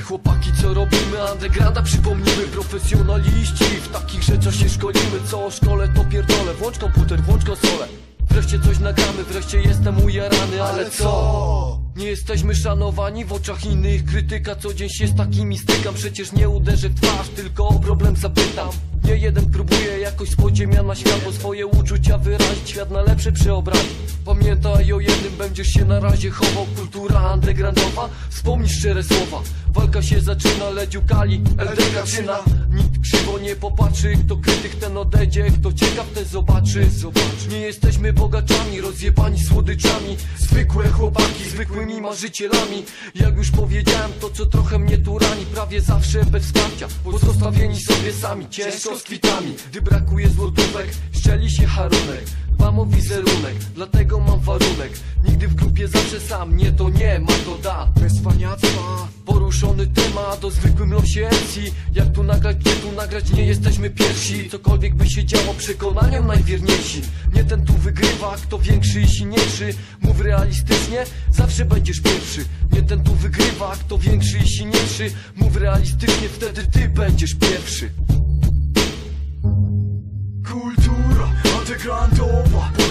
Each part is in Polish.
chłopaki co robimy? Undergrounda przypomnimy Profesjonaliści. W takich rzeczach się szkolimy Co o szkole to pierdolę. Włącz komputer, włącz konsolę. Wreszcie coś nagramy, wreszcie jestem ujarany Ale co? Nie jesteśmy szanowani w oczach innych. Krytyka co dzień się z takimi stykam. Przecież nie uderzę w twarz, tylko o problem zapytam Nie jeden próbuje jakoś z podziemia na świat Bo swoje uczucia wyrazić, świat na lepsze przeobrazić Pamiętaj o jednym, będziesz się na razie chował. Kultura undergroundowa, wspomnij szczere słowa. Walka się zaczyna, ledziukali, LDK czyna krzywo nie popatrzy, kto krytyk ten odejdzie. Kto ciekaw ten zobaczy, zobacz. Nie jesteśmy bogaczami, rozjebani słodyczami. Zwykłe chłopaki, zwykłymi marzycielami. Jak już powiedziałem, to co trochę mnie tu rani. Prawie zawsze bez wsparcia, pozostawieni sobie sami Ciężko z kwitami, gdy brakuje złotówek Szczeli się harunek Dbam o wizerunek, dlatego mam warunek. Nigdy w grupie zawsze sam, nie to nie, ma to da. Bez faniactwa Poruszony temat o zwykłym losie MC Jak tu nagrać, gdzie tu nagrać, nie jesteśmy pierwsi. Cokolwiek by się działo, przekonaniem najwierniejsi. Nie ten tu wygrywa, kto większy i silniejszy. Mów realistycznie, zawsze będziesz pierwszy. Nie ten tu wygrywa, kto większy i silniejszy. Mów realistycznie, wtedy ty będziesz pierwszy. Kultura undergroundowa Pod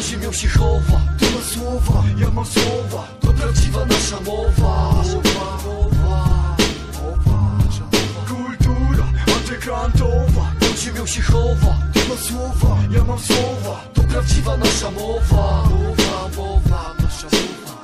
ziemią się chowa, Ty masz słowa, ja mam słowa to prawdziwa nasza mowa. Mowa, mowa, Kultura undergroundowa. Pod ziemią się chowa, Ty masz słowa, ja mam słowa To prawdziwa nasza mowa. Mowa, mowa, nasza mowa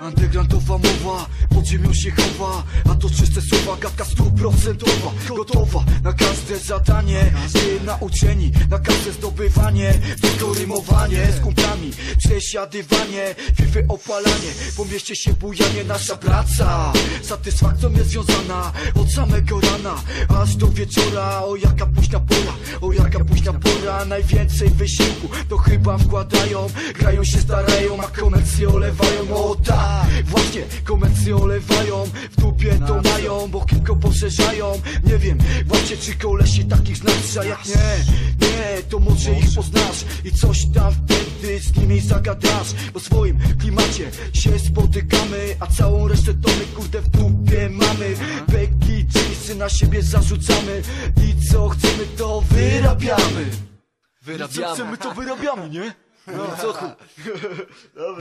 Undergroundowa mowa, pod ziemią się chowa A to czyste słowa, gadka stuprocentowa. Gotowa na każde zadanie Nie nauczeni na każde zdobywanie Tylko rymowanie z kumplami Przesiadywanie, fify opalanie Po mieście się bujanie, nasza praca. Satysfakcją jest związana Od samego rana, aż do wieczora. O jaka późna pora, o jaka późna pora Najwięcej wysiłku. To chyba wkładają Grają się starają, a komercje olewają. O tak, właśnie komercje olewają W dupie to mają, bo kilko poszerzają. Nie wiem, właśnie czy kolesi takich znasz A jak nie, nie, to może ich poznasz I coś tam wtedy z nimi zagadasz. Bo w swoim klimacie się spotykamy A całą resztę to my kurde w dupie mamy. Beki, jeansy na siebie zarzucamy I co chcemy to wyrabiamy Wyrabiamy to wyrabiamy, nie? No. Co? Chuj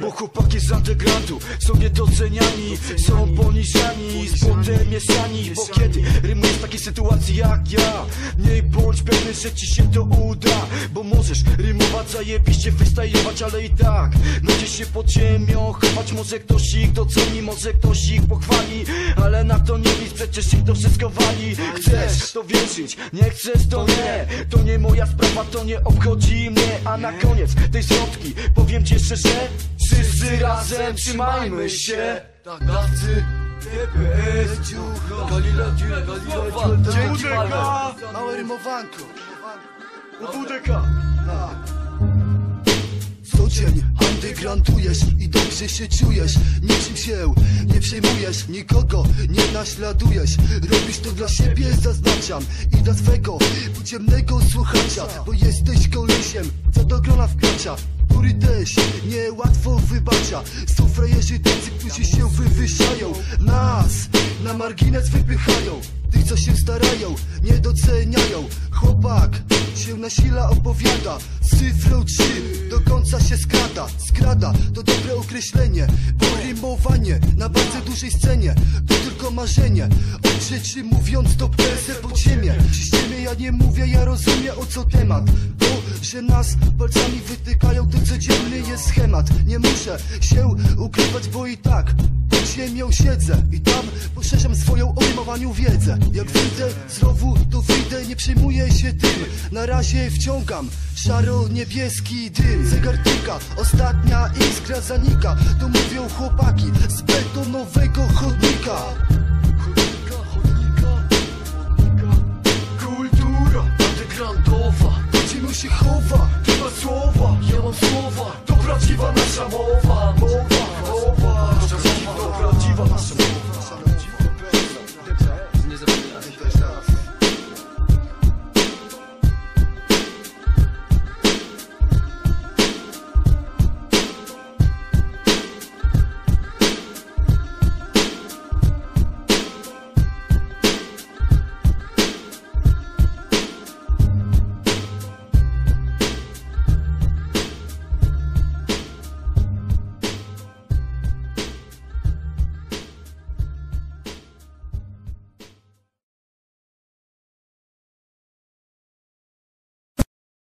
Bo chłopaki z undergroundu są niedoceniani Są poniżani, z potem mieszani Bo kiedy rymujesz w takiej sytuacji jak ja Nie bądź pewny, że ci się to uda Bo możesz rymować, zajebiście freestylować Ale i tak, będzie się pod ziemią chować Może ktoś ich doceni, może ktoś ich pochwali Ale na to nie licz, przecież ich to wszystko wali. Chcesz to wierzyć, nie chcesz to nie. To nie moja sprawa, to nie obchodzi mnie A na koniec tej zwrotki powiem ci jeszcze, że Wszyscy razem trzymajmy się. Tak, dawcy TPS Ciucha Galila, Dziura, Galilowa Dzięki Palmer Małe rymowanko. WDK Co dzień undergroundujesz i dobrze się czujesz. Niczym się nie przejmujesz, nikogo nie naśladujesz. Robisz to dla siebie, zaznaczam I dla swego podziemnego słuchacza Bo jesteś kolesiem, co do grona wkracza który też niełatwo wybacza. Są frajerzy tacy, którzy się wywyższają Nas na margines wypychają Tych co się starają, nie doceniają. Chłopak się nasila opowiada. Z cyfrą 3 do końca się skrada. Skrada to dobre określenie. Bo rymowanie na bardzo dużej scenie. To tylko marzenie. Od rzeczy mówiąc to presę pod ziemię. Ciśniemy ja nie mówię, ja rozumiem o co temat. Bo że nas palcami wytykają To codzienny jest schemat. Nie muszę się ukrywać, bo i tak pod ziemią siedzę i tam poszerzam swoją o wiedzę. Jak wyjdę z to wyjdę, nie przejmuję się tym. Na razie wciągam szaro-niebieski dym. Zegartyka, ostatnia iskra zanika. To mówią chłopaki z betonowego chodnika. Kultura undergroundowa. To ciemno się chowa, chyba słowa. Ja mam słowa, to prawdziwa nasza mowa Mowa, mowa, mowa. informação.